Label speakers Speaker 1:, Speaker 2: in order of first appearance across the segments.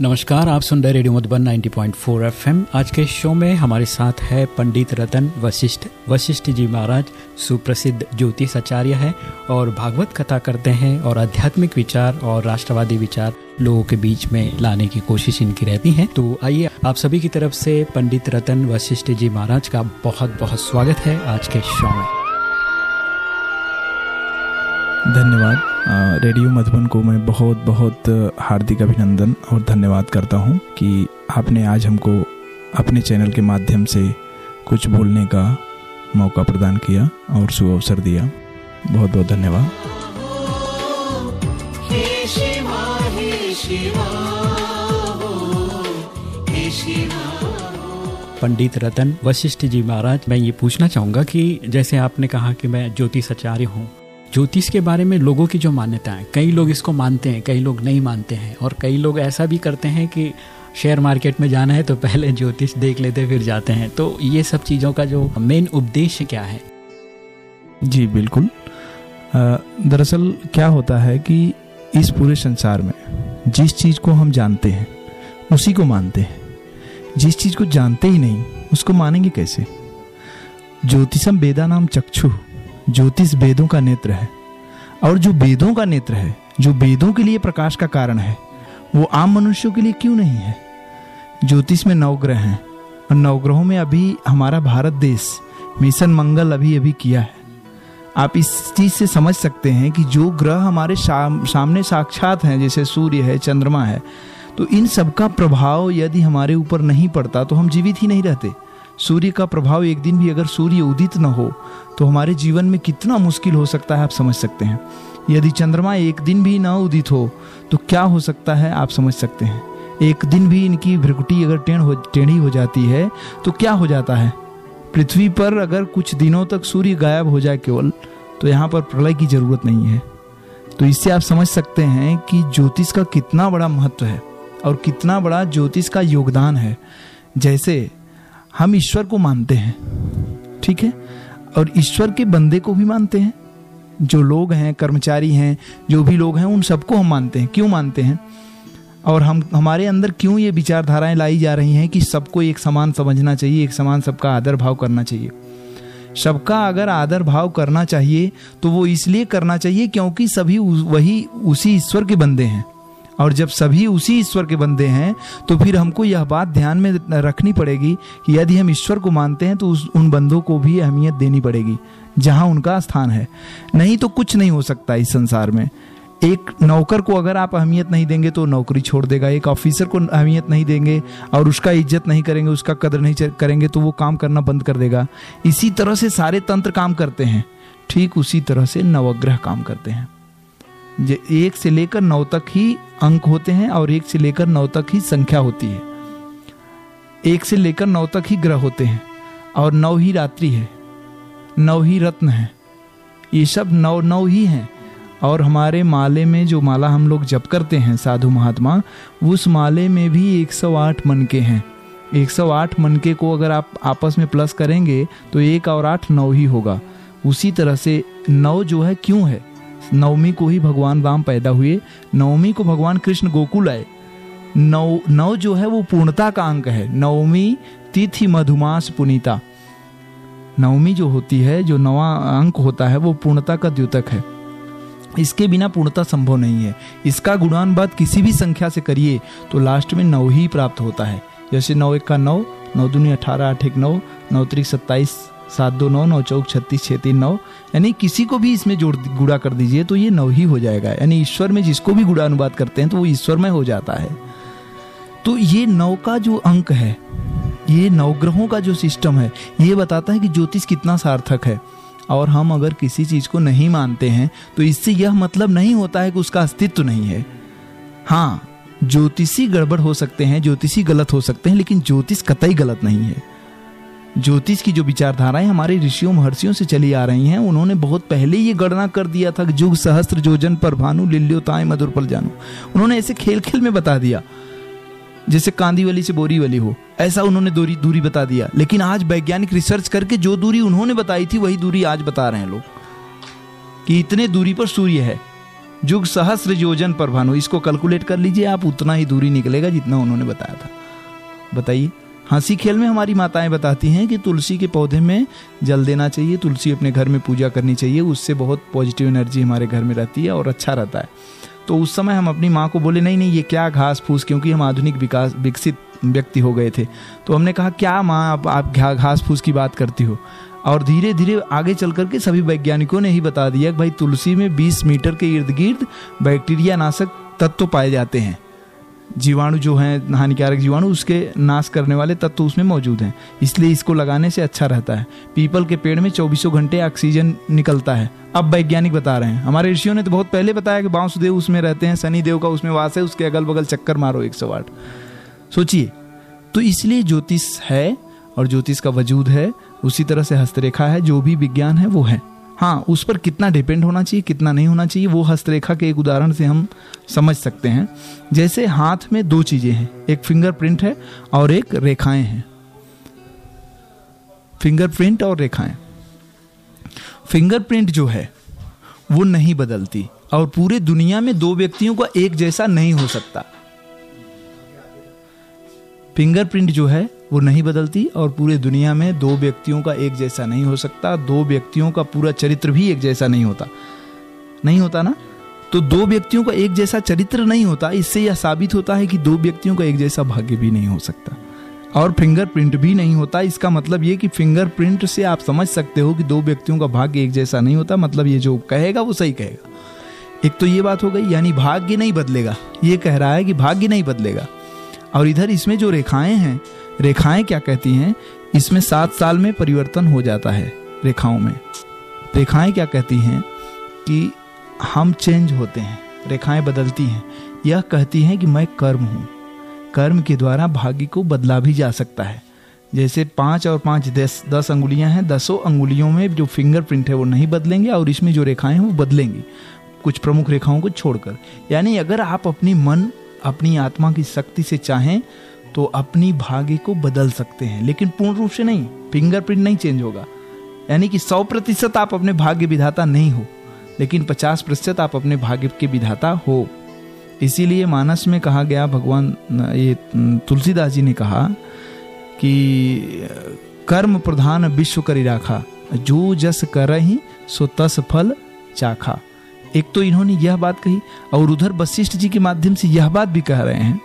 Speaker 1: नमस्कार, आप सुन रहे रेडियो मधुबन 90.4 एफएम। आज के शो में हमारे साथ है पंडित रतन वशिष्ठ। वशिष्ठ जी महाराज सुप्रसिद्ध ज्योतिष आचार्य है और भागवत कथा करते हैं और आध्यात्मिक विचार और राष्ट्रवादी विचार लोगों के बीच में लाने की कोशिश इनकी रहती है। तो आइए, आप सभी की तरफ़ से पंडित रतन वशिष्ठ जी महाराज का बहुत बहुत स्वागत है आज के शो में।
Speaker 2: धन्यवाद। रेडियो मधुबन को मैं बहुत बहुत हार्दिक अभिनंदन और धन्यवाद करता हूँ कि आपने आज हमको अपने चैनल के माध्यम से कुछ बोलने का मौका प्रदान किया और शुभ अवसर दिया। बहुत बहुत धन्यवाद।
Speaker 1: पंडित रतन वशिष्ठ जी महाराज मैं ये पूछना चाहूँगा कि जैसे आपने कहा कि मैं ज्योतिष आचार्य हूँ ज्योतिष के बारे में लोगों की जो मान्यता है, कई लोग इसको मानते हैं, कई लोग नहीं मानते हैं, और कई लोग ऐसा भी करते हैं कि शेयर मार्केट में जाना है तो पहले ज्योतिष देख लेते फिर जाते हैं। तो ये सब चीज़ों का जो मेन उपदेश क्या है?
Speaker 2: जी, बिल्कुल। दरअसल क्या होता है कि इस पूरे संसार में जिस चीज़ को हम जानते हैं, उसी को मानते हैं। जिस चीज़ को जानते ही नहीं, उसको मानेंगे कैसे? ज्योतिषम वेदा नाम चक्षु। ज्योतिष वेदों का नेत्र है, और जो वेदों का नेत्र है, जो वेदों के लिए प्रकाश का कारण है, वो आम मनुष्यों के लिए क्यों नहीं है? ज्योतिष में नवग्रह हैं, और नवग्रहों में अभी हमारा भारत देश मिशन मंगल अभी अभी किया है। आप इस चीज़ से समझ सकते हैं कि जो ग्रह हमारे सामने साक्षात हैं, जैसे सूर्य है, चंद्रमा है तो इन सब का प्रभाव यदि हमारे ऊपर नहीं पड़ता तो हम जीवित ही नहीं रहते। सूर्य का प्रभाव एक दिन भी अगर सूर्य उदित न हो तो हमारे जीवन में कितना मुश्किल हो सकता है, आप समझ सकते हैं। यदि चंद्रमा एक दिन भी न उदित हो तो क्या हो सकता है, आप समझ सकते हैं। एक दिन भी इनकी भ्रिकुटी अगर टेढ़ हो, टेढ़ी हो जाती है तो क्या हो जाता है? पृथ्वी पर अगर कुछ दिनों तक सूर्य गायब हो जाए केवल तो यहाँ पर प्रलय की ज़रूरत नहीं है। तो इससे आप समझ सकते हैं कि ज्योतिष का कितना बड़ा महत्व है, और कितना बड़ा ज्योतिष का योगदान है। जैसे हम ईश्वर को मानते हैं, ठीक है? और ईश्वर के बंदे को भी मानते हैं। जो लोग हैं, कर्मचारी हैं, जो भी लोग हैं, उन सबको हम मानते हैं। क्यों मानते हैं? और हम, हमारे अंदर क्यों ये विचारधाराएँ लाई जा रही हैं कि सबको एक समान समझना चाहिए, एक समान सबका आदर भाव करना चाहिए? सबका अगर आदर भाव करना चाहिए तो वो इसलिए करना चाहिए क्योंकि सभी वही, उसी ईश्वर के बंदे हैं। और जब सभी उसी ईश्वर के बंदे हैं तो फिर हमको यह बात ध्यान में रखनी पड़ेगी कि यदि हम ईश्वर को मानते हैं तो उस, उन बंदों को भी अहमियत देनी पड़ेगी, जहाँ उनका स्थान है। नहीं तो कुछ नहीं हो सकता इस संसार में। एक नौकर को अगर आप अहमियत नहीं देंगे तो नौकरी छोड़ देगा। एक ऑफिसर को अहमियत नहीं देंगे और उसका इज़्ज़त नहीं करेंगे, उसका कदर नहीं करेंगे तो वो काम करना बंद कर देगा। इसी तरह से सारे तंत्र काम करते हैं। ठीक उसी तरह से नवग्रह काम करते हैं। एक से लेकर नौ तक ही अंक होते हैं और एक से लेकर नौ तक ही संख्या होती है। एक से लेकर नौ तक ही ग्रह होते हैं और नौ ही रात्रि है, नौ ही रत्न है। ये सब नौ नौ ही हैं और हमारे माले में जो माला हम लोग जप करते हैं साधु महात्मा, उस माले में भी 108 मनके हैं। 108 मनके को अगर आप आपस में प्लस करेंगे तो एक और आठ नौ ही होगा। उसी तरह से नौ जो है क्यों है? नवमी को ही भगवान राम पैदा हुए। नवमी को भगवान कृष्ण गोकुल आए। नौ नौ जो है वो पूर्णता का अंक है। नवमी, तिथि, मधुमास, पुनीता। नवमी जो होती है, जो नवा अंक होता है, वो पूर्णता का द्योतक है। इसके बिना पूर्णता संभव नहीं है। इसका गुणान बात किसी भी संख्या से करिए तो लास्ट में नौ ही प्राप्त होता है। जैसे नौ एक का नौ नौ दुनी अठारह आठ एक नौ नौ त्रिक सत्ताईस सात दो नौ नौ चौक छत्तीस छः तीन नौ। यानी किसी को भी इसमें जोड़ गुड़ा कर दीजिए तो ये नौ ही हो जाएगा। यानी ईश्वर में जिसको भी गुड़ा अनुवाद करते हैं तो वो ईश्वर में हो जाता है। तो ये नौ का जो अंक है, ये नवग्रहों का जो सिस्टम है, ये बताता है कि ज्योतिष कितना सार्थक है। और हम अगर किसी चीज़ को नहीं मानते हैं तो इससे यह मतलब नहीं होता है कि उसका अस्तित्व नहीं है। हाँ ज्योतिषी गड़बड़ हो सकते हैं, ज्योतिषी गलत हो सकते हैं, लेकिन ज्योतिष कतई गलत नहीं है। ज्योतिष की जो विचारधाराएँ हमारे ऋषियों, महर्षियों से चली आ रही हैं, उन्होंने बहुत पहले ये गणना कर दिया था जुग, सहस्त्र, जोजन पर भानु लिल्योताए मधुर पल जानू उन्होंने ऐसे खेल खेल में बता दिया, जैसे कांदी वाली से बोरी वाली हो, ऐसा उन्होंने दूरी दूरी बता दिया। लेकिन आज वैज्ञानिक रिसर्च करके जो दूरी उन्होंने बताई थी, वही दूरी आज बता रहे हैं लोग, कि इतने दूरी पर सूर्य है। जुग सहस्र योजन पर भानु इसको कैलकुलेट कर लीजिए, आप उतना ही दूरी निकलेगा जितना उन्होंने बताया था। बताइए। हँसी खेल में हमारी माताएँ बताती हैं कि तुलसी के पौधे में जल देना चाहिए तुलसी अपने घर में पूजा करनी चाहिए उससे बहुत पॉजिटिव एनर्जी हमारे घर में रहती है और अच्छा रहता है। तो उस समय हम अपनी माँ को बोले नहीं नहीं ये क्या घास फूस क्योंकि हम आधुनिक विकास विकसित व्यक्ति हो गए थे। तो हमने कहा क्या माँ आप, आप घास फूस की बात करती हो? और धीरे धीरे आगे चल करके सभी वैज्ञानिकों ने ही बता दिया कि भाई तुलसी में 20 मीटर के इर्द गिर्द बैक्टीरिया नाशक तत्व पाए जाते हैं। जीवाणु जो हैं, हानिकारक जीवाणु, उसके नाश करने वाले तत्व उसमें मौजूद हैं। इसलिए इसको लगाने से अच्छा रहता है। पीपल के पेड़ में चौबीसों घंटे ऑक्सीजन निकलता है। अब वैज्ञानिक बता रहे हैं। हमारे ऋषियों ने तो बहुत पहले बताया कि बांसुदेव उसमें रहते हैं शनि देव का उसमें वास है, उसके अगल बगल चक्कर मारो एक सौ आठ। सोचिए तो इसलिए ज्योतिष है और ज्योतिष का वजूद है, उसी तरह से हस्तरेखा है, जो भी विज्ञान है वो है। हाँ उस पर कितना डिपेंड होना चाहिए, कितना नहीं होना चाहिए, वो हस्तरेखा के एक उदाहरण से हम समझ सकते हैं। जैसे हाथ में दो चीज़ें हैं, एक फिंगरप्रिंट है और एक रेखाएँ हैं। फिंगरप्रिंट और रेखाएँ। फिंगरप्रिंट जो है, वो नहीं बदलती और पूरे दुनिया में दो व्यक्तियों का एक जैसा नहीं हो सकता। फिंगरप्रिंट जो है वो नहीं बदलती और पूरे दुनिया में दो व्यक्तियों का एक जैसा नहीं हो सकता, दो व्यक्तियों का पूरा चरित्र भी एक जैसा नहीं होता। नहीं होता ना? तो दो व्यक्तियों का एक जैसा चरित्र नहीं होता, इससे यह साबित होता है कि दो व्यक्तियों का एक जैसा भाग्य भी नहीं हो सकता। और फिंगरप्रिंट भी नहीं होता, इसका मतलब ये कि फिंगरप्रिंट से आप समझ सकते हो कि दो व्यक्तियों का भाग्य एक जैसा नहीं होता मतलब ये जो कहेगा वो सही कहेगा। एक तो ये बात हो गई, यानी भाग्य नहीं बदलेगा, ये कह रहा है कि भाग्य नहीं बदलेगा। और इधर इसमें जो रेखाएँ हैं रेखाएँ क्या कहती हैं? इसमें सात साल में परिवर्तन हो जाता है रेखाओं में। रेखाएँ क्या कहती हैं कि हम चेंज होते हैं, रेखाएँ बदलती हैं। यह कहती हैं कि मैं कर्म हूँ। कर्म के द्वारा भाग्य को बदला भी जा सकता है। जैसे पाँच और पाँच दस दस अंगुलियाँ हैं, दसों अंगुलियों में जो फिंगरप्रिंट है वो नहीं बदलेंगे और इसमें जो रेखाएँ हैं वो बदलेंगी, कुछ प्रमुख रेखाओं को छोड़कर। यानी अगर आप अपनी मन, अपनी आत्मा की शक्ति से चाहें तो अपनी भाग्य को बदल सकते हैं। लेकिन पूर्ण रूप से नहीं फिंगरप्रिंट नहीं चेंज होगा। यानी कि सौ प्रतिशत आप अपने भाग्य विधाता नहीं हो, लेकिन पचास प्रतिशत आप अपने भाग्य के विधाता हो। इसीलिए मानस में कहा गया, भगवान, ये तुलसीदास जी ने कहा कि, कर्म प्रधान विश्व करी राखा। जो जस कर ही सो तस फल चाखा। एक तो इन्होंने यह बात कही, और उधर वशिष्ठ जी के माध्यम से यह बात भी कह रहे हैं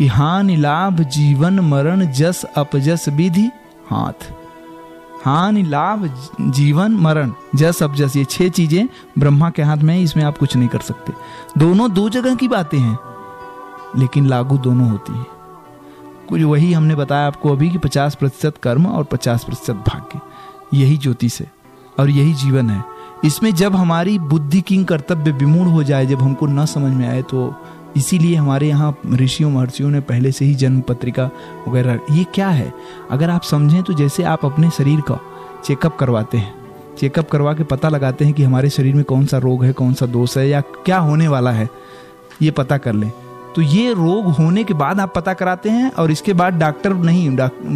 Speaker 2: कि हानि लाभ जीवन मरण जस अपजस विधि, हाथ। हानि लाभ जीवन मरण जस अपजस, ये छह चीज़ें ब्रह्मा के हाथ में है, इसमें आप कुछ नहीं कर सकते। दोनों दो जगह की बातें हैं, लेकिन लागू दोनों होती है। कुछ वही हमने बताया आपको अभी कि पचास प्रतिशत कर्म और पचास प्रतिशत भाग्य, यही ज्योतिष है और यही जीवन है। इसमें जब हमारी बुद्धि किंग कर्तव्य विमूढ़ हो जाए, जब हमको न समझ में आए तो इसीलिए हमारे यहाँ ऋषियों, महर्षियों ने पहले से ही जन्म पत्रिका वगैरह, ये क्या है? अगर आप समझें तो जैसे आप अपने शरीर का चेकअप करवाते हैं चेकअप करवा के पता लगाते हैं कि हमारे शरीर में कौन सा रोग है, कौन सा दोष है या क्या होने वाला है, ये पता कर लें। तो ये रोग होने के बाद आप पता कराते हैं और इसके बाद डॉक्टर नहीं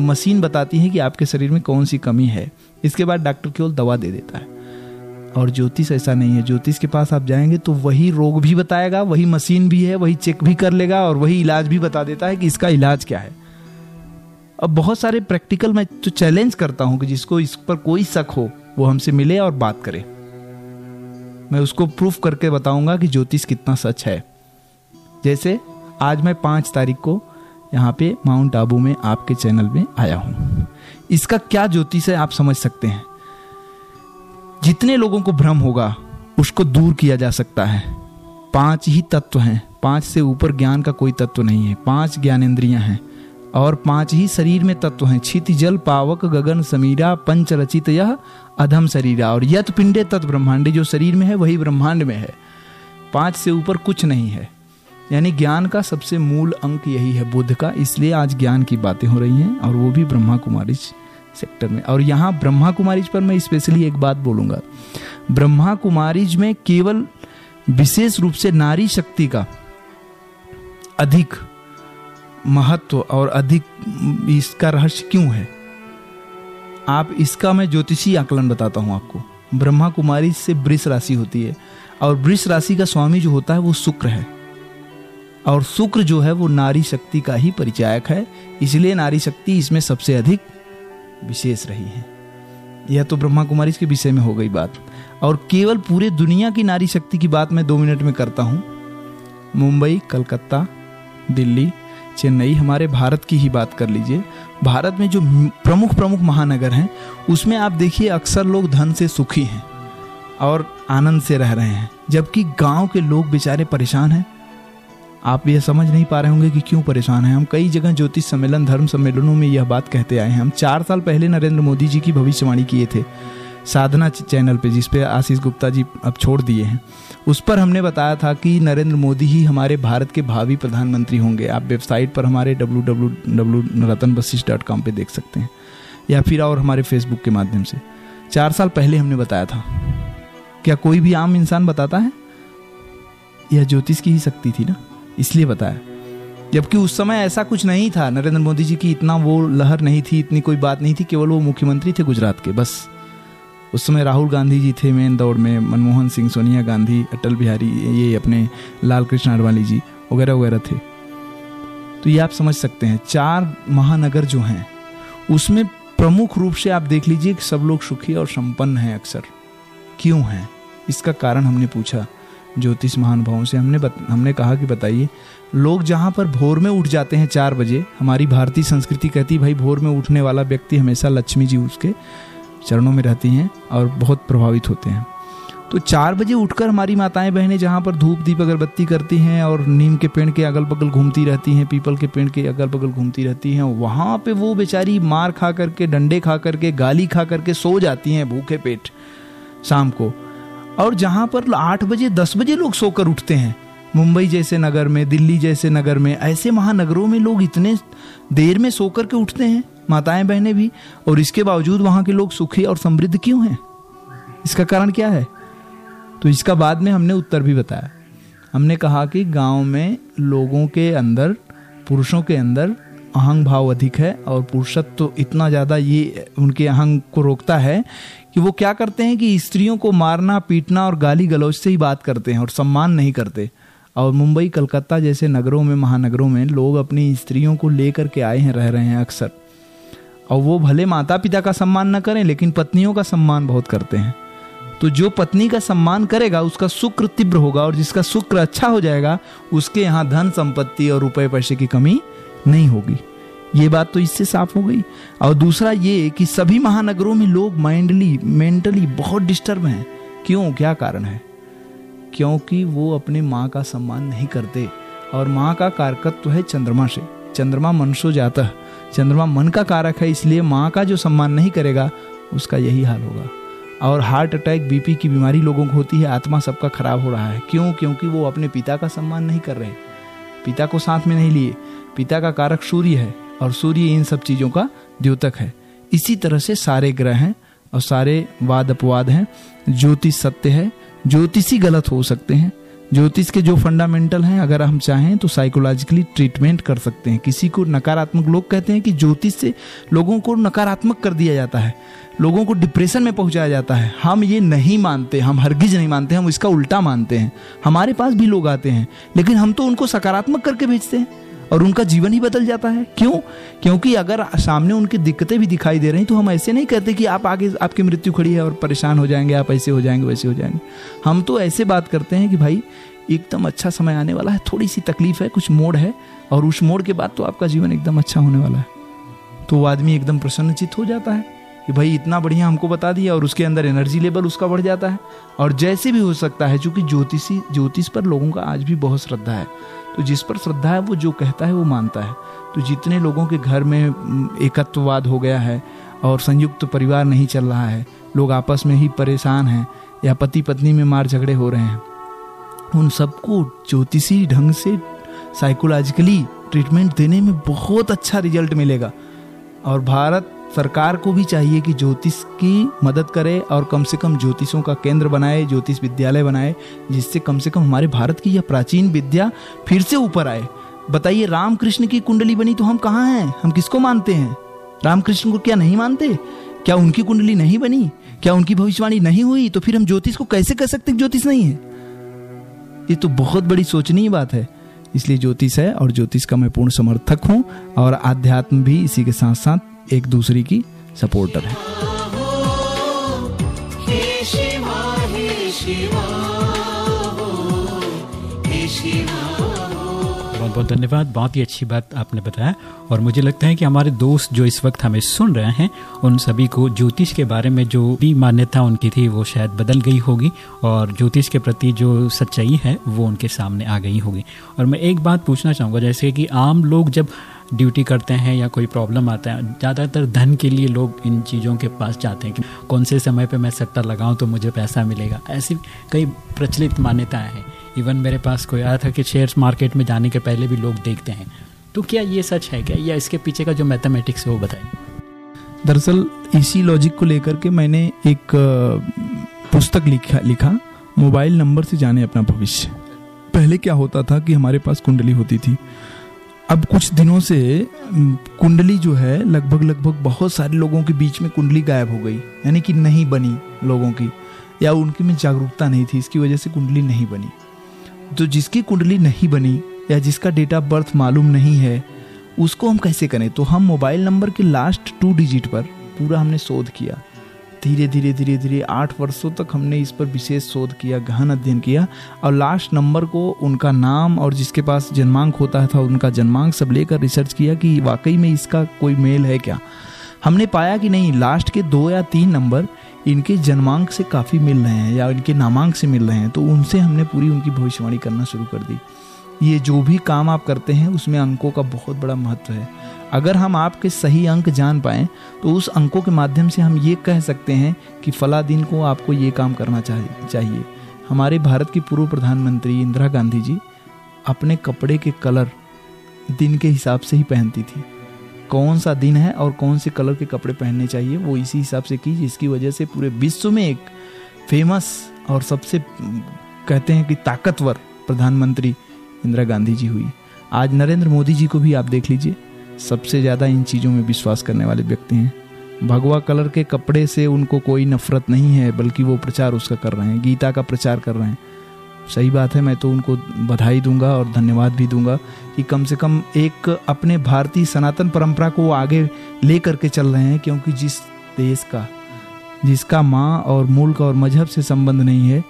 Speaker 2: मशीन बताती है कि आपके शरीर में कौन सी कमी है। इसके बाद डॉक्टर केवल दवा दे देता है। और ज्योतिष ऐसा नहीं है। ज्योतिष के पास आप जाएँगे तो वही रोग भी बताएगा, वही मशीन भी है, वही चेक भी कर लेगा और वही इलाज भी बता देता है कि इसका इलाज क्या है। अब बहुत सारे प्रैक्टिकल मैं तो चैलेंज करता हूँ कि जिसको इस पर कोई शक हो, वो हमसे मिले और बात करे। मैं उसको प्रूफ करके बताऊँगा कि ज्योतिष कितना सच है। जैसे आज मैं पाँच तारीख को यहाँ पे माउंट आबू में आपके चैनल में आया हूँ। इसका क्या ज्योतिष है आप समझ सकते हैं। जितने लोगों को भ्रम होगा, उसको दूर किया जा सकता है। पाँच ही तत्व हैं। पाँच से ऊपर ज्ञान का कोई तत्व नहीं है। पाँच ज्ञानेन्द्रियाँ हैं और पाँच ही शरीर में तत्व हैं। छित जल, पावक, गगन, समीरा, पंच रचित यह अधम शरीरा। और यत पिंडे तत् ब्रह्मांड जो शरीर में है, वही ब्रह्मांड में है। पाँच से ऊपर कुछ नहीं है। यानी ज्ञान का सबसे मूल अंक यही है बुद्ध का। इसलिए आज ज्ञान की बातें हो रही हैं और वो भी ब्रह्मा कुमारी सेक्टर में। और यहाँ ब्रह्मा कुमारीज पर मैं स्पेशली एक बात बोलूँगा। ब्रह्मा कुमारीज में केवल विशेष रूप से नारी शक्ति का अधिक महत्व और अधिक इसका रहस्य क्यों है? आप इसका मैं ज्योतिषी आकलन बताता हूँ आपको। ब्रह्मा कुमारी से वृष राशि होती है और वृष राशि का स्वामी जो होता है वो शुक्र है। और शुक्र जो है वो नारी शक्ति का ही परिचायक है, इसलिए नारी शक्ति इसमें सबसे अधिक विशेष रही है। यह तो ब्रह्मा कुमारी के विषय में हो गई बात। और केवल पूरे दुनिया की नारी शक्ति की बात मैं दो मिनट में करता हूँ। मुंबई, कलकत्ता, दिल्ली, चेन्नई हमारे भारत की ही बात कर लीजिए। भारत में जो प्रमुख प्रमुख महानगर हैं, उसमें आप देखिए अक्सर लोग धन से सुखी हैं और आनंद से रह रहे हैं, जबकि गाँव के लोग बेचारे परेशान हैं। आप यह समझ नहीं पा रहे होंगे कि क्यों परेशान हैं। हम कई जगह ज्योतिष सम्मेलन, धर्म सम्मेलनों में यह बात कहते आए हैं। हम चार साल पहले नरेंद्र मोदी जी की भविष्यवाणी किए थे, साधना चैनल पे, जिस पे आशीष गुप्ता जी अब छोड़ दिए हैं। उस पर हमने बताया था कि नरेंद्र मोदी ही हमारे भारत के भावी प्रधानमंत्री होंगे। आप वेबसाइट पर हमारे डब्ल्यू डब्ल्यू डब्ल्यू रतन बसिस डॉट कॉम पर देख सकते हैं, या फिर और हमारे फेसबुक के माध्यम से। चार साल पहले हमने बताया था। क्या कोई भी आम इंसान बताता है? यह ज्योतिष की ही शक्ति थी ना? इसलिए बताया। जबकि उस समय ऐसा कुछ नहीं था। नरेंद्र मोदी जी की इतना वो लहर नहीं थी, इतनी कोई बात नहीं थी, केवल वो मुख्यमंत्री थे गुजरात के, बस। उस समय राहुल गांधी जी थे मेन दौड़ में, मनमोहन सिंह, सोनिया गांधी, अटल बिहारी, ये अपने लाल कृष्ण अडवाणी जी, वगैरह वगैरह थे। तो ये आप समझ सकते हैं, चार महानगर जो हैं, उसमें प्रमुख रूप से आप देख लीजिए कि सब लोग सुखी और संपन्न हैं अक्सर। क्यों हैं? इसका कारण हमने पूछा। ज्योतिष महानुभावों से हमने बत, हमने कहा कि बताइए लोग जहाँ पर भोर में उठ जाते हैं चार बजे हमारी भारतीय संस्कृति कहती है भाई भोर में उठने वाला व्यक्ति हमेशा लक्ष्मी जी उसके चरणों में रहती हैं और बहुत प्रभावित होते हैं। तो चार बजे उठकर हमारी माताएँ बहनें जहाँ पर धूप दीप अगरबत्ती करती हैं और नीम के पेड़ के अगल बगल घूमती रहती हैं पीपल के पेड़ के अगल बगल घूमती रहती हैं वहाँ पे वो बेचारी मार खा करके डंडे खा करके गाली खा करके सो जाती हैं भूखे पेट शाम को। और जहाँ पर आठ बजे, दस बजे लोग सोकर उठते हैं। मुंबई जैसे नगर में, दिल्ली जैसे नगर में, ऐसे महानगरों में लोग इतने देर में सोकर के उठते हैं, माताएँ बहनें भी, और इसके बावजूद वहाँ के लोग सुखी और समृद्ध क्यों हैं? इसका कारण क्या है? तो इसका बाद में हमने उत्तर भी बताया। हमने कहा कि गाँव में लोगों के अंदर, पुरुषों के अंदर अहंग भाव अधिक है, और पुरुषत्व तो इतना ज़्यादा ये, उनके अहंग को रोकता है कि वो क्या करते हैं कि स्त्रियों को मारना, पीटना और गाली गलौज से ही बात करते हैं और सम्मान नहीं करते। और मुंबई, कलकत्ता जैसे नगरों में, महानगरों में लोग अपनी स्त्रियों को लेकर के आए हैं, रह रहे हैं अक्सर। और वो भले माता पिता का सम्मान न करें, लेकिन पत्नियों का सम्मान बहुत करते हैं। तो जो पत्नी का सम्मान करेगा, उसका शुक्र तीव्र होगा और जिसका शुक्र अच्छा हो जाएगा, उसके यहाँ धन संपत्ति और रुपए पैसे की कमी नहीं होगी। ये बात तो इससे साफ़ हो गई। और दूसरा ये कि सभी महानगरों में लोग माइंडली, मेंटली बहुत डिस्टर्ब हैं। क्यों? क्या कारण है? क्योंकि वो अपने माँ का सम्मान नहीं करते। और माँ का कारकत्व है चंद्रमा से। चंद्रमा मन सो जाता चंद्रमा मन का कारक है, इसलिए माँ का जो सम्मान नहीं करेगा, उसका यही हाल होगा। और हार्ट अटैक, बीपी की बीमारी लोगों को होती है, आत्मा सबका खराब हो रहा है। क्यों? क्योंकि वो अपने पिता का सम्मान नहीं कर रहे पिता को साथ में नहीं लिए। पिता का कारक सूर्य है। और सूर्य इन सब चीज़ों का द्योतक है। इसी तरह से सारे ग्रह हैं और सारे वाद अपवाद हैं। ज्योतिष सत्य है। ज्योतिषी गलत हो सकते हैं। ज्योतिष के जो फंडामेंटल हैं, अगर हम चाहें तो साइकोलॉजिकली ट्रीटमेंट कर सकते हैं। किसी को नकारात्मक लोग कहते हैं कि ज्योतिष से लोगों को नकारात्मक कर दिया जाता है। लोगों को डिप्रेशन में पहुँचाया जाता है। हम ये नहीं मानते, हम हरगिज नहीं मानते, हम इसका उल्टा मानते हैं। हमारे पास भी लोग आते हैं, लेकिन हम तो उनको सकारात्मक करके भेजते हैं। और उनका जीवन ही बदल जाता है। क्यों? क्योंकि अगर सामने उनकी दिक्कतें भी दिखाई दे रही तो हम ऐसे नहीं कहते कि आप आगे, आपकी मृत्यु खड़ी है और परेशान हो जाएँगे, आप ऐसे हो जाएँगे, वैसे हो जाएँगे। हम तो ऐसे बात करते हैं कि भाई, एकदम अच्छा समय आने वाला है थोड़ी सी तकलीफ़ है, कुछ मोड़ है, और उस मोड़ के बाद तो आपका जीवन एकदम अच्छा होने वाला है। तो वो आदमी एकदम प्रसन्नचित हो जाता है। कि भाई इतना बढ़िया हमको बता दिया और उसके अंदर एनर्जी लेवल उसका बढ़ जाता है। और जैसे भी हो सकता है क्योंकि ज्योतिषी, ज्योतिष पर लोगों का आज भी बहुत श्रद्धा है तो जिस पर श्रद्धा है, वो जो कहता है, वो मानता है। तो जितने लोगों के घर में एकत्ववाद हो गया है और संयुक्त परिवार नहीं चल रहा है, लोग आपस में ही परेशान हैं या पति पत्नी में मार झगड़े हो रहे हैं, उन सबको ज्योतिषी ढंग से साइकोलॉजिकली ट्रीटमेंट देने में बहुत अच्छा रिज़ल्ट मिलेगा। और भारत सरकार को भी चाहिए कि ज्योतिष की मदद करे और कम से कम ज्योतिषों का केंद्र बनाए, ज्योतिष विद्यालय बनाए, जिससे कम से कम हमारे भारत की यह प्राचीन विद्या फिर से ऊपर आए। बताइए, रामकृष्ण की कुंडली बनी तो हम कहाँ हैं? हम किसको मानते हैं? रामकृष्ण को क्या नहीं मानते? क्या उनकी कुंडली नहीं बनी? क्या उनकी भविष्यवाणी नहीं हुई? तो फिर हम ज्योतिष को कैसे कह सकते ज्योतिष नहीं है। ये तो बहुत बड़ी सोचनीय बात है। इसलिए ज्योतिष है और ज्योतिष का मैं पूर्ण समर्थक हूँ और आध्यात्म भी इसी के साथ साथ एक दूसरे की सपोर्टर है।
Speaker 1: बहुत बहुत धन्यवाद। बहुत ही अच्छी बात आपने बताया। और मुझे लगता है कि हमारे दोस्त जो इस वक्त हमें सुन रहे हैं, उन सभी को ज्योतिष के बारे में जो भी मान्यता उनकी थी, वो शायद बदल गई होगी। और ज्योतिष के प्रति जो सच्चाई है, वो उनके सामने आ गई होगी। और मैं एक बात पूछना चाहूँगा, जैसे कि आम लोग जब ड्यूटी करते हैं या कोई प्रॉब्लम आता है, ज़्यादातर धन के लिए लोग इन चीज़ों के पास जाते हैं कि कौन से समय पे मैं सट्टा लगाऊँ तो मुझे पैसा मिलेगा। ऐसी कई प्रचलित मान्यताएँ हैं। इवन मेरे पास कोई आया था कि शेयर्स मार्केट में जाने के पहले भी लोग देखते हैं। तो क्या ये सच है क्या? या इसके पीछे का जो मैथमेटिक्स है वो बताएँ।
Speaker 2: दरअसल इसी लॉजिक को लेकर के मैंने एक पुस्तक लिखा लिखा। मोबाइल नंबर से जाने अपना भविष्य। पहले क्या होता था कि हमारे पास कुंडली होती थी। अब कुछ दिनों से कुंडली जो है, लगभग लगभग बहुत सारे लोगों के बीच में कुंडली गायब हो गई। यानी कि नहीं बनी लोगों की। या उनकी में जागरूकता नहीं थी, इसकी वजह से कुंडली नहीं बनी। तो जिसकी कुंडली नहीं बनी, या जिसका डेट ऑफ़ बर्थ मालूम नहीं है, उसको हम कैसे करें? तो हम मोबाइल नंबर के लास्ट टू डिजिट पर पूरा हमने शोध किया। धीरे धीरे धीरे धीरे आठ वर्षों तक हमने इस पर विशेष शोध किया, गहन अध्ययन किया और लास्ट नंबर को उनका नाम और जिसके पास जन्मांक होता था, उनका जन्मांक सब लेकर रिसर्च किया कि वाकई में इसका कोई मेल है क्या। हमने पाया कि नहीं लास्ट के दो या तीन नंबर इनके जन्मांक से काफ़ी मिल रहे हैं या इनके नामांक से मिल रहे हैं तो उनसे हमने पूरी उनकी भविष्यवाणी करना शुरू कर दी। ये जो भी काम आप करते हैं, उसमें अंकों का बहुत बड़ा महत्व है। अगर हम आपके सही अंक जान पाएँ तो उस अंकों के माध्यम से हम ये कह सकते हैं कि फला दिन को आपको ये काम करना चाहिए। हमारे भारत की पूर्व प्रधानमंत्री इंदिरा गांधी जी अपने कपड़े के कलर दिन के हिसाब से ही पहनती थी। कौन सा दिन है और कौन से कलर के कपड़े पहनने चाहिए, वो इसी हिसाब से की जिसकी वजह से पूरे विश्व में एक फ़ेमस और सबसे कहते हैं कि ताकतवर प्रधानमंत्री इंदिरा गांधी जी हुई। आज नरेंद्र मोदी जी को भी आप देख लीजिए। सबसे ज़्यादा इन चीज़ों में विश्वास करने वाले व्यक्ति हैं। भगवा कलर के कपड़े से उनको कोई नफरत नहीं है, बल्कि वो प्रचार उसका कर रहे हैं, गीता का प्रचार कर रहे हैं। सही बात है, मैं तो उनको बधाई दूँगा और धन्यवाद भी दूँगा कि कम से कम एक अपने भारतीय सनातन परंपरा को आगे ले करके चल रहे हैं, क्योंकि जिस देश का, जिसका माँ और मुल्क और मज़हब से संबंध नहीं है,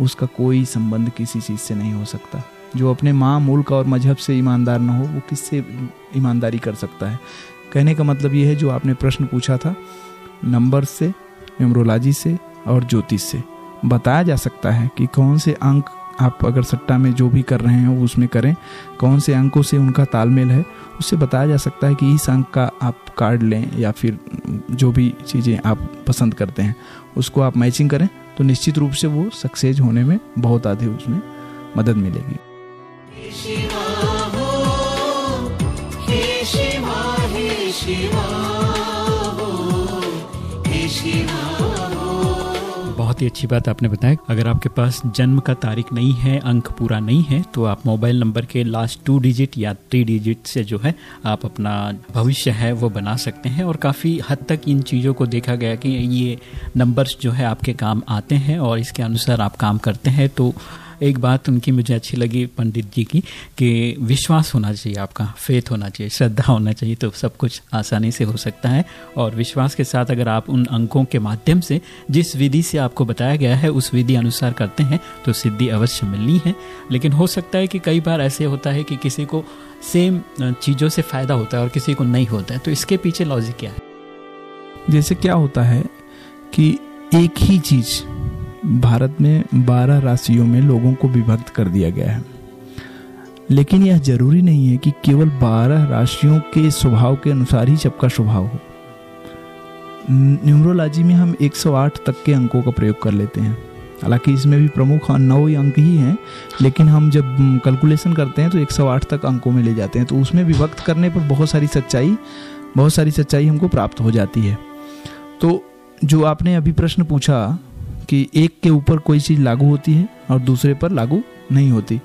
Speaker 2: उसका कोई संबंध किसी चीज़ से नहीं हो सकता। जो अपने माँ, मुल्क और मज़हब से ईमानदार ना हो, वो किससे ईमानदारी कर सकता है? कहने का मतलब ये है, जो आपने प्रश्न पूछा था, नंबर से न्यूमरोलॉजी से और ज्योतिष से। बताया जा सकता है कि कौन से अंक आप अगर सट्टा में जो भी कर रहे हैं, वो उसमें करें। कौन से अंकों से उनका तालमेल है? उससे बताया जा सकता है कि इस अंक का आप कार्ड लें या फिर जो भी चीज़ें आप पसंद करते हैं, उसको आप मैचिंग करें तो निश्चित रूप से वो सक्सेस होने में बहुत आधे उसमें मदद मिलेगी।
Speaker 1: बहुत ही अच्छी बात आपने बताया अगर आपके पास जन्म का तारीख नहीं है, अंक पूरा नहीं है तो आप मोबाइल नंबर के लास्ट टू डिजिट या थ्री डिजिट से जो है, आप अपना भविष्य है वो बना सकते हैं। और काफ़ी हद तक इन चीज़ों को देखा गया कि ये नंबर्स जो है आपके काम आते हैं और इसके अनुसार आप काम करते हैं। तो एक बात उनकी मुझे अच्छी लगी पंडित जी की, कि विश्वास होना चाहिए आपका फेथ होना चाहिए, श्रद्धा होना चाहिए तो सब कुछ आसानी से हो सकता है। और विश्वास के साथ अगर आप उन अंकों के माध्यम से, जिस विधि से आपको बताया गया है, उस विधि अनुसार करते हैं तो सिद्धि अवश्य मिलनी है। लेकिन हो सकता है कि कई बार ऐसे होता है कि किसी को सेम चीज़ों से फ़ायदा होता है और किसी को नहीं होता है। तो इसके पीछे लॉजिक क्या है?
Speaker 2: जैसे क्या होता है कि एक ही चीज़ भारत में 12 राशियों में लोगों को विभक्त कर दिया गया है। लेकिन यह ज़रूरी नहीं है कि केवल 12 राशियों के स्वभाव के अनुसार ही सबका स्वभाव हो। न्यूमरोलॉजी में हम 108 तक के अंकों का प्रयोग कर लेते हैं। हालाँकि इसमें भी प्रमुख नौ अंक ही हैं, लेकिन हम जब कैलकुलेशन करते हैं तो 108 तक अंकों में ले जाते हैं। तो उसमें विभक्त करने पर बहुत सारी सच्चाई, बहुत सारी सच्चाई हमको प्राप्त हो जाती है। तो जो आपने अभी प्रश्न पूछा कि एक के ऊपर कोई चीज़ लागू होती है और दूसरे पर लागू नहीं होती।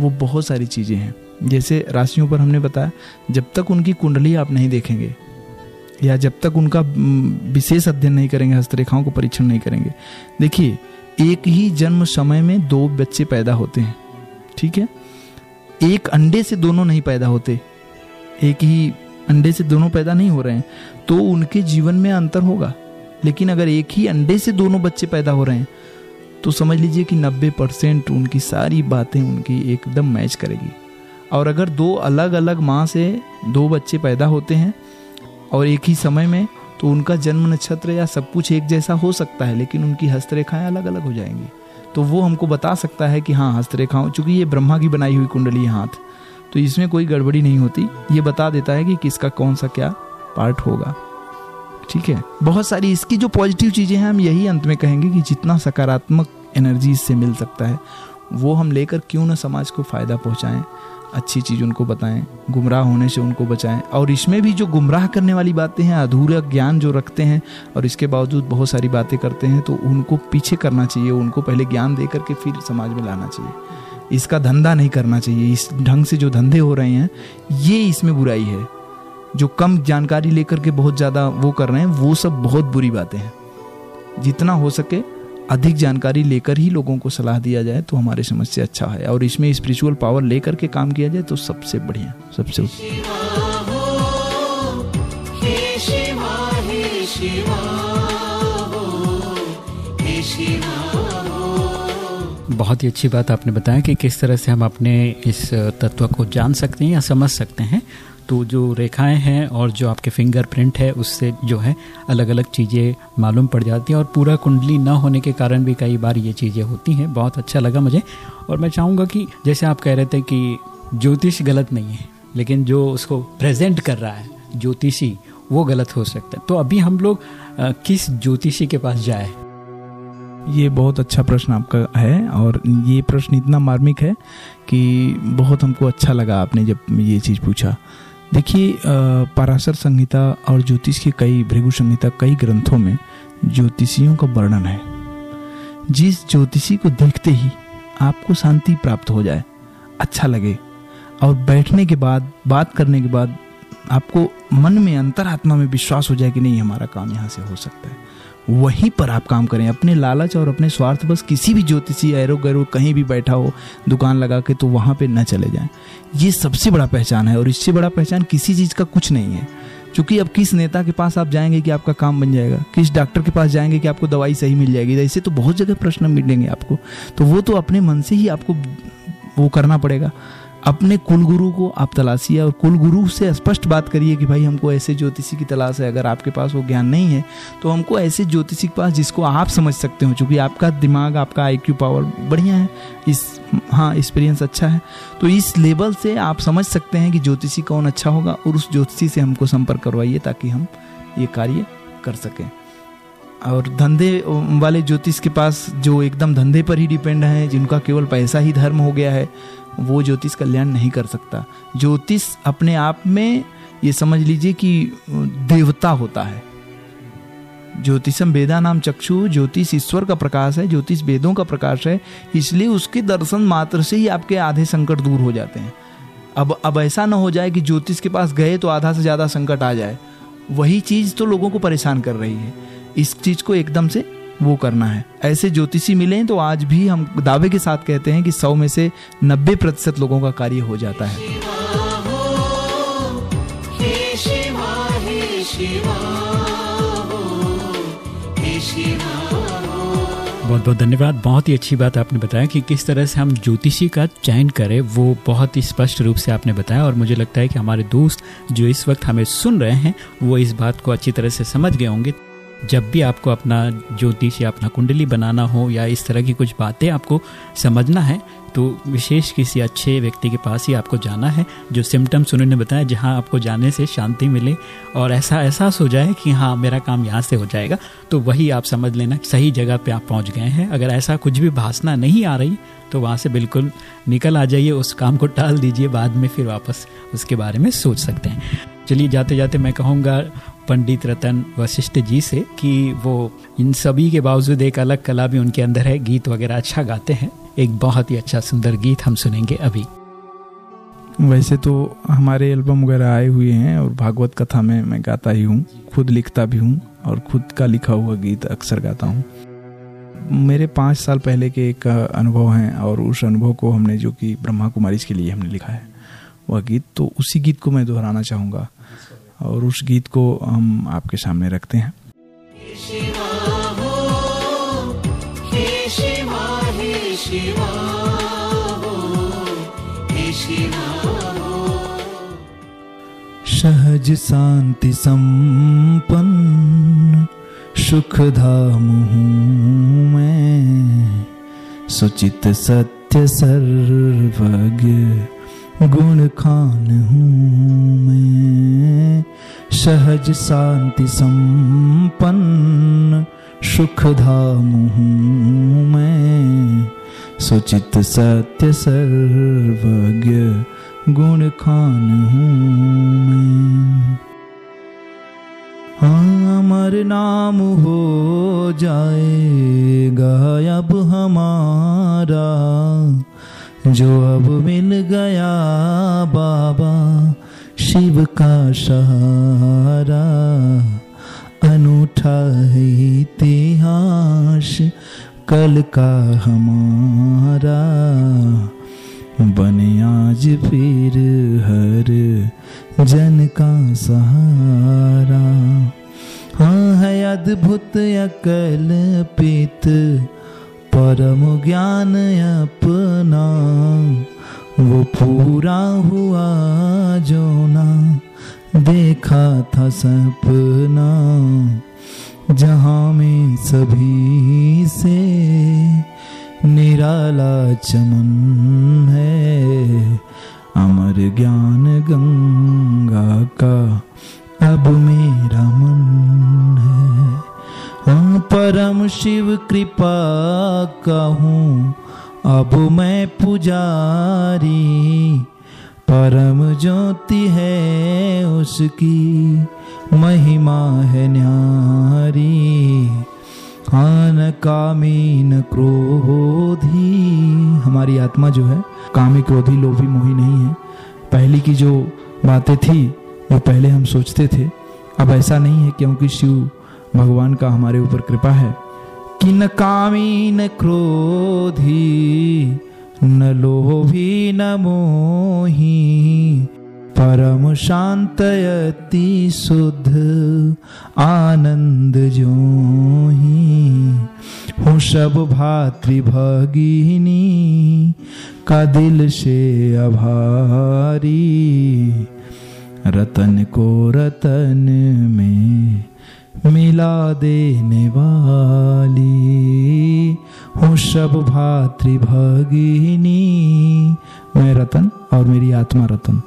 Speaker 2: वो बहुत सारी चीज़ें हैं। जैसे राशियों पर हमने बताया, जब तक उनकी कुंडली आप नहीं देखेंगे, या जब तक उनका विशेष अध्ययन नहीं करेंगे, हस्तरेखाओं को परीक्षण नहीं करेंगे, देखिए, एक ही जन्म समय में दो बच्चे पैदा होते हैं, ठीक है? एक अंडे से दोनों नहीं पैदा होते, एक ही अंडे से दोनों पैदा नहीं हो रहे हैं तो उनके जीवन में अंतर होगा। लेकिन अगर एक ही अंडे से दोनों बच्चे पैदा हो रहे हैं तो समझ लीजिए कि 90 परसेंट उनकी सारी बातें उनकी एकदम मैच करेगी। और अगर दो अलग अलग माँ से दो बच्चे पैदा होते हैं, और एक ही समय में तो उनका जन्म नक्षत्र या सब कुछ एक जैसा हो सकता है, लेकिन उनकी हस्तरेखाएँ अलग अलग हो जाएँगी। तो वो हमको बता सकता है कि हाँ हस्तरेखाओं, चूँकि ये ब्रह्मा की बनाई हुई कुंडली हाथ तो इसमें कोई गड़बड़ी नहीं होती। ये बता देता है कि किसका कौन सा क्या पार्ट होगा। ठीक है? बहुत सारी इसकी जो पॉजिटिव चीज़ें हैं, हम यही अंत में कहेंगे कि जितना सकारात्मक एनर्जी इससे मिल सकता है, वो हम लेकर क्यों ना समाज को फ़ायदा पहुंचाएँ, अच्छी चीज़ उनको बताएँ, गुमराह होने से उनको बचाएँ। और इसमें भी जो गुमराह करने वाली बातें हैं, अधूरा ज्ञान जो रखते हैं, और इसके बावजूद बहुत सारी बातें करते हैं तो उनको पीछे करना चाहिए, उनको पहले ज्ञान दे करके फिर समाज में लाना चाहिए। इसका धंधा नहीं करना चाहिए, इस ढंग से जो धंधे हो रहे हैं, ये इसमें बुराई है। जो कम जानकारी लेकर के बहुत ज़्यादा वो कर रहे हैं, वो सब बहुत बुरी बातें हैं। जितना हो सके अधिक जानकारी लेकर ही लोगों को सलाह दिया जाए तो हमारे समझ से अच्छा है। और इसमें स्पिरिचुअल पावर लेकर के काम किया जाए तो सबसे बढ़िया, सबसे
Speaker 1: बहुत ही अच्छी बात आपने बताया कि किस तरह से हम अपने इस तत्व को जान सकते हैं या समझ सकते हैं। तो जो रेखाएँ हैं और जो आपके फिंगरप्रिंट है, उससे जो है अलग अलग चीज़ें मालूम पड़ जाती हैं और पूरा कुंडली ना होने के कारण भी कई बार ये चीज़ें होती हैं। बहुत अच्छा लगा मुझे। और मैं चाहूँगा कि जैसे आप कह रहे थे कि ज्योतिष गलत नहीं है, लेकिन जो उसको प्रेजेंट कर रहा है, ज्योतिषी, वो गलत हो सकता है। तो अभी हम लोग किस ज्योतिषी के पास जाए?
Speaker 2: ये बहुत अच्छा प्रश्न आपका है और ये प्रश्न इतना मार्मिक है कि बहुत हमको अच्छा लगा आपने जब ये चीज़ पूछा। देखिए पराशर संहिता और ज्योतिष के कई, भृगु संहिता कई ग्रंथों में ज्योतिषियों का वर्णन है। जिस ज्योतिषी को देखते ही आपको शांति प्राप्त हो जाए अच्छा लगे, और बैठने के बाद, बात करने के बाद आपको मन में अंतर आत्मा में विश्वास हो जाए कि नहीं, हमारा काम यहाँ से हो सकता है। वहीं पर आप काम करें। अपने लालच और अपने स्वार्थ, बस किसी भी ज्योतिषी एरो गैरो कहीं भी बैठा हो, दुकान लगा के तो वहाँ पर न चले जाएँ। ये सबसे बड़ा पहचान है और इससे बड़ा पहचान किसी चीज़ का कुछ नहीं है। क्योंकि अब किस नेता के पास आप जाएँगे कि आपका काम बन जाएगा? किस डॉक्टर के पास जाएँगे कि आपको दवाई सही मिल जाएगी? ऐसे तो बहुत जगह प्रश्न मिलेंगे आपको। तो वो तो अपने मन से ही आपको वो करना पड़ेगा। अपने कुलगुरु को आप तलाशिए और कुलगुरु से स्पष्ट बात करिए कि भाई हमको ऐसे ज्योतिषी की तलाश है, अगर आपके पास वो ज्ञान नहीं है तो हमको ऐसे ज्योतिषी के पास जिसको आप समझ सकते हो, चूँकि आपका दिमाग, आपका आईक्यू पावर बढ़िया है, इस हाँ एक्सपीरियंस अच्छा है तो इस लेवल से आप समझ सकते हैं कि ज्योतिषी कौन अच्छा होगा और उस ज्योतिषी से हमको संपर्क करवाइए ताकि हम ये कार्य कर सकें। और धंधे, वाले ज्योतिष के पास जो एकदम धंधे पर ही डिपेंड हैं, जिनका केवल पैसा ही धर्म हो गया है वो ज्योतिष कल्याण नहीं कर सकता। ज्योतिष अपने आप में ये समझ लीजिए कि देवता होता है। ज्योतिषम वेदा नाम चक्षु, ज्योतिष ईश्वर का प्रकाश है, ज्योतिष वेदों का प्रकाश है, इसलिए उसके दर्शन मात्र से ही आपके आधे संकट दूर हो जाते हैं। अब अब ऐसा ना हो जाए कि ज्योतिष के पास गए तो आधा से ज़्यादा संकट आ जाए। वही चीज़ तो लोगों को परेशान कर रही है। इस चीज़ को एकदम से वो करना है। ऐसे ज्योतिषी मिले तो आज भी हम दावे के साथ कहते हैं कि सौ में से नब्बे प्रतिशत लोगों का कार्य हो जाता है।
Speaker 1: बहुत बहुत धन्यवाद। बहुत ही अच्छी बात आपने बताया कि किस तरह से हम ज्योतिषी का चयन करें, वो बहुत ही स्पष्ट रूप से आपने बताया और मुझे लगता है कि हमारे दोस्त जो इस वक्त हमें सुन रहे हैं, वो इस बात को अच्छी तरह से समझ गए होंगे। जब भी आपको अपना ज्योतिष या अपना कुंडली बनाना हो या इस तरह की कुछ बातें आपको समझना है तो विशेष किसी अच्छे व्यक्ति के पास ही आपको जाना है, जो सिम्टम्स उन्होंने बताया, जहाँ आपको जाने से शांति मिले और ऐसा एहसास हो जाए कि हाँ मेरा काम यहाँ से हो जाएगा तो वही आप समझ लेना सही जगह पे आप पहुँच गए हैं। अगर ऐसा कुछ भी भाषना नहीं आ रही तो वहाँ से बिल्कुल निकल आ जाइए, उस काम को टाल दीजिए, बाद में फिर वापस उसके बारे में सोच सकते हैं। चलिए जाते जाते मैं कहूँगा पंडित रतन वशिष्ठ जी से कि वो इन सभी के बावजूद एक अलग कला भी उनके अंदर है, गीत वगैरह अच्छा गाते हैं। एक बहुत ही अच्छा सुंदर गीत हम सुनेंगे अभी।
Speaker 2: वैसे तो हमारे एल्बम वगैरह आए हुए हैं और भागवत कथा में मैं गाता ही हूँ, खुद लिखता भी हूँ और खुद का लिखा हुआ गीत अक्सर गाता हूँ। मेरे पाँच साल पहले के एक अनुभव हैं और उस अनुभव को हमने जो कि ब्रह्मा कुमारी के लिए हमने लिखा है, वह गीत। तो उसी गीत को मैं दोहराना चाहूँगा। और उस गीत को हम आपके सामने रखते हैं। सहज शांति संपन्न सुख धाम हूँ मैं सुचित सत्य सर्वज्ञ गुण खान हूँ मैं। सहज शांति संपन्न सुख धाम हूँ मैं। सुचित सत्य सर्वज्ञ गुण खान हूँ मैं। हाँ अमर नाम हो जाएगा अब हमारा। जो अब मिल गया बाबा शिव का सहारा, अनूठा है इतिहास, कल का हमारा। बने आज फिर हर जन का सहारा। हाँ है अद्भुत अकल पित परम ज्ञान अपना, वो पूरा हुआ जो ना, देखा था सपना, जहाँ में सभी से निराला चमन है, अमर ज्ञान गंगा का, अब मेरा मन है। हम परम शिव कृपा का हूँ अब मैं पुजारी, परम ज्योति है उसकी, महिमा है न्यारी। हाँ न कामी न क्रोधी, हमारी आत्मा जो है, कामी क्रोधी लोभी मोही नहीं है। पहली की जो बातें थी, वो पहले हम सोचते थे। अब ऐसा नहीं है, क्योंकि शिव भगवान का हमारे ऊपर कृपा है। कि न कामी, न क्रोधी, न लोभी, न मोही, परम शांत, अति शुद्ध, आनंद जो ही हूँ सब भातृ भगिनी, का दिल से आभारी, रतन को रतन में मिला देने वाली। हूँ सब भातृ भगिनी। मैं रतन और मेरी आत्मा रतन।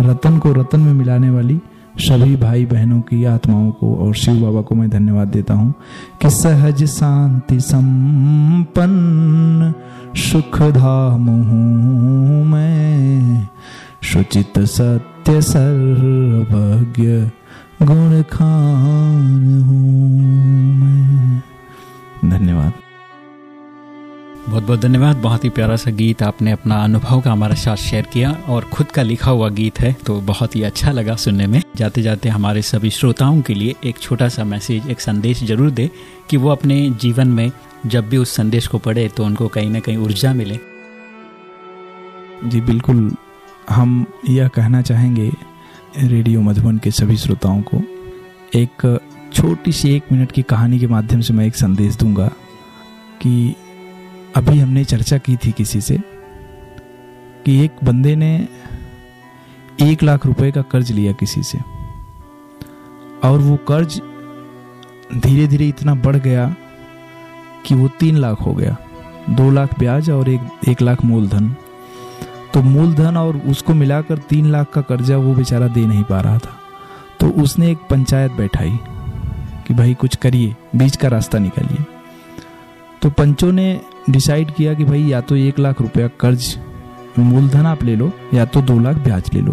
Speaker 2: रतन को रतन में मिलाने वाली सभी भाई बहनों की आत्माओं को और शिव बाबा को मैं धन्यवाद देता हूँ कि सहज शांति संपन्न सुख धाम मैं। सुचित सत्य सर्वज्ञ गुण खान हूँ मैं। धन्यवाद।
Speaker 1: बहुत बहुत धन्यवाद। बहुत ही प्यारा सा गीत आपने अपना अनुभव का हमारे साथ शेयर किया और खुद का लिखा हुआ गीत है तो बहुत ही अच्छा लगा सुनने में। जाते जाते हमारे सभी श्रोताओं के लिए एक छोटा सा मैसेज एक संदेश ज़रूर दे कि वो अपने जीवन में जब भी उस संदेश को पढ़े तो उनको कहीं ना कहीं ऊर्जा मिले।
Speaker 2: जी बिल्कुल। हम यह कहना चाहेंगे रेडियो मधुबन के सभी श्रोताओं को एक छोटी सी एक मिनट की कहानी के माध्यम से मैं एक संदेश दूँगा कि अभी हमने चर्चा की थी किसी से कि एक बंदे ने एक लाख रुपए का कर्ज लिया किसी से और वो कर्ज धीरे धीरे इतना बढ़ गया कि वो तीन लाख हो गया। दो लाख ब्याज और एक एक लाख मूलधन। तो मूलधन और उसको मिलाकर तीन लाख का कर्जा वो बेचारा दे नहीं पा रहा था। तो उसने एक पंचायत बैठाई कि भाई कुछ करिए, बीच का रास्ता निकालिए। तो पंचों ने डिसाइड किया कि भाई या तो एक लाख रुपया कर्ज, मूलधन आप ले लो, या तो दो लाख ब्याज ले लो।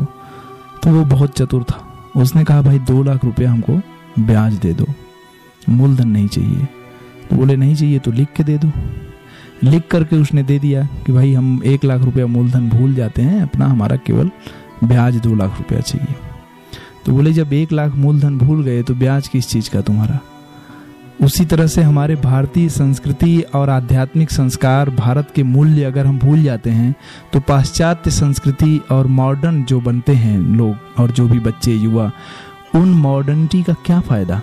Speaker 2: तो वो बहुत चतुर था। उसने कहा, भाई दो लाख रुपया हमको ब्याज दे दो। मूलधन नहीं चाहिए। तो बोले, नहीं चाहिए तो लिख के दे दो। लिख करके उसने दे दिया कि भाई हम एक लाख रुपया मूलधन भूल जाते हैं, अपना हमारा केवल ब्याज दो लाख रुपया चाहिए। तो बोले, जब एक लाख मूलधन भूल गए तो ब्याज किस चीज़ का तुम्हारा? उसी तरह से हमारे भारतीय संस्कृति और आध्यात्मिक संस्कार भारत के मूल्य अगर हम भूल जाते हैं तो पाश्चात्य संस्कृति और मॉडर्न जो बनते हैं लोग और जो भी बच्चे, युवा, उन मॉडर्निटी का क्या फ़ायदा?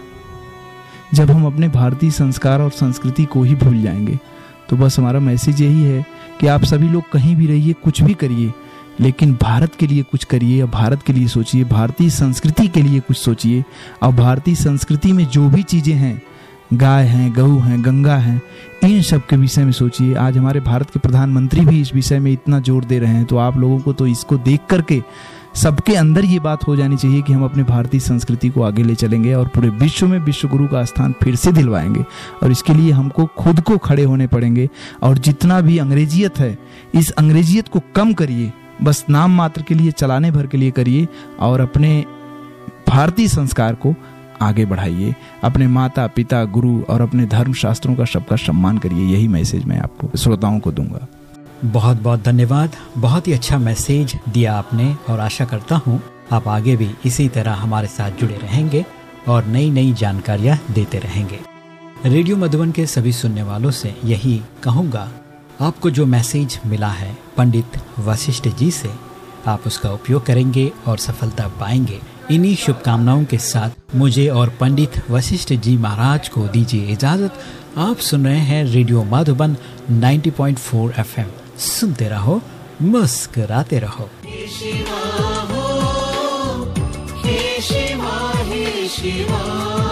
Speaker 2: जब हम अपने भारतीय संस्कार और संस्कृति को ही भूल जाएँगे तो बस हमारा मैसेज यही है कि आप सभी लोग कहीं भी रहिए, कुछ भी करिए, लेकिन भारत के लिए कुछ करिए और भारत के लिए सोचिए, भारतीय संस्कृति के लिए कुछ सोचिए। और भारतीय संस्कृति में जो भी चीज़ें हैं, गाय हैं, गऊ हैं, गंगा हैं, इन सब के विषय में सोचिए। आज हमारे भारत के प्रधानमंत्री भी इस विषय में इतना ज़ोर दे रहे हैं तो आप लोगों को तो इसको देख करके सबके अंदर ये बात हो जानी चाहिए कि हम अपने भारतीय संस्कृति को आगे ले चलेंगे और पूरे विश्व में विश्व गुरु का स्थान फिर से दिलवाएँगे। और इसके लिए हमको खुद को खड़े होने पड़ेंगे। और जितना भी अंग्रेजियत है, इस अंग्रेजियत को कम करिए। बस नाम मात्र के लिए, चलाने भर के लिए करिए और अपने भारतीय संस्कार को आगे बढ़ाइए। अपने माता, पिता, गुरु और अपने धर्म शास्त्रों का सबका सम्मान करिए। यही मैसेज मैं आपको, श्रोताओं को दूँगा।
Speaker 1: बहुत बहुत धन्यवाद। बहुत ही अच्छा मैसेज दिया आपने और आशा करता हूँ आप आगे भी इसी तरह हमारे साथ जुड़े रहेंगे और नई नई जानकारियाँ देते रहेंगे। रेडियो मधुबन के सभी सुनने वालों से यही कहूँगा, आपको जो मैसेज मिला है पंडित वशिष्ठ जी से, आप उसका उपयोग करेंगे और सफलता पाएँगे। इन्हीं शुभकामनाओं के साथ मुझे और पंडित वशिष्ठ जी महाराज को दीजिए इजाज़त। आप सुन रहे हैं रेडियो माधुबन 90.4 एफएम। सुनते रहो मुस्कराते रहो। शिवा।